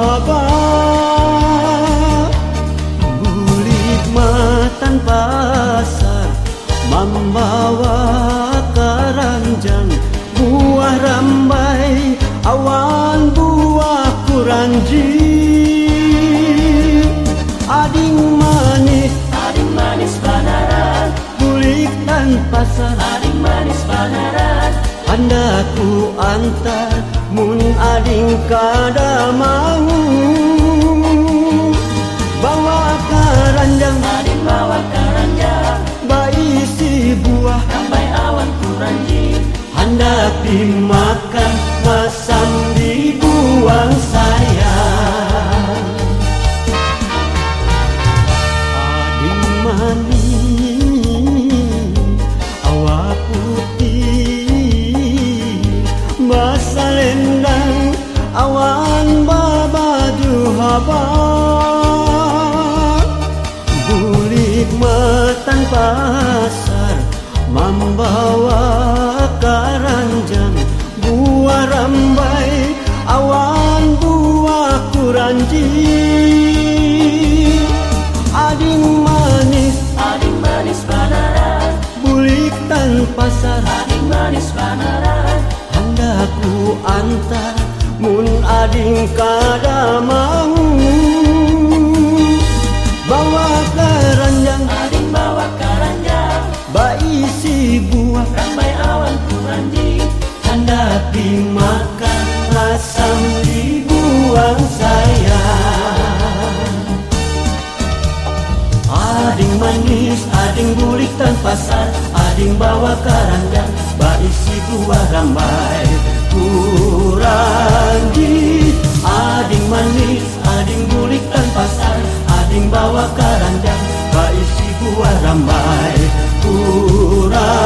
haba Bulik matan pasar Membawa keranjang Buah rambai Awan buah kuranji Ading manis Ading manis banaran Bulik dan pasar. Ading manis banaran Andaku antar Mun ading kada mau. Bawa keranjang Ading bawa keranjang Baisi buah. Sampai awan kuranji Hendak dimakan Masam Masa lendang Awan babaju habar Bulik matan pasar Membawa keranjang Buah rambai Awan buah kuranji. Ading manis Ading manis banaran Bulik tanpa pasar. Ading manis banaran Hendaku antar Mun ading kada mau. Bawa keranjang. Ading bawa keranjang. Baisi buah. Sampai awan kuranji Hendak dimakan Asam dibuang sayang. Ading manis, ading bulik tanpa pasar Ading bawa keranjang Baisi Huaramai, Huaramai.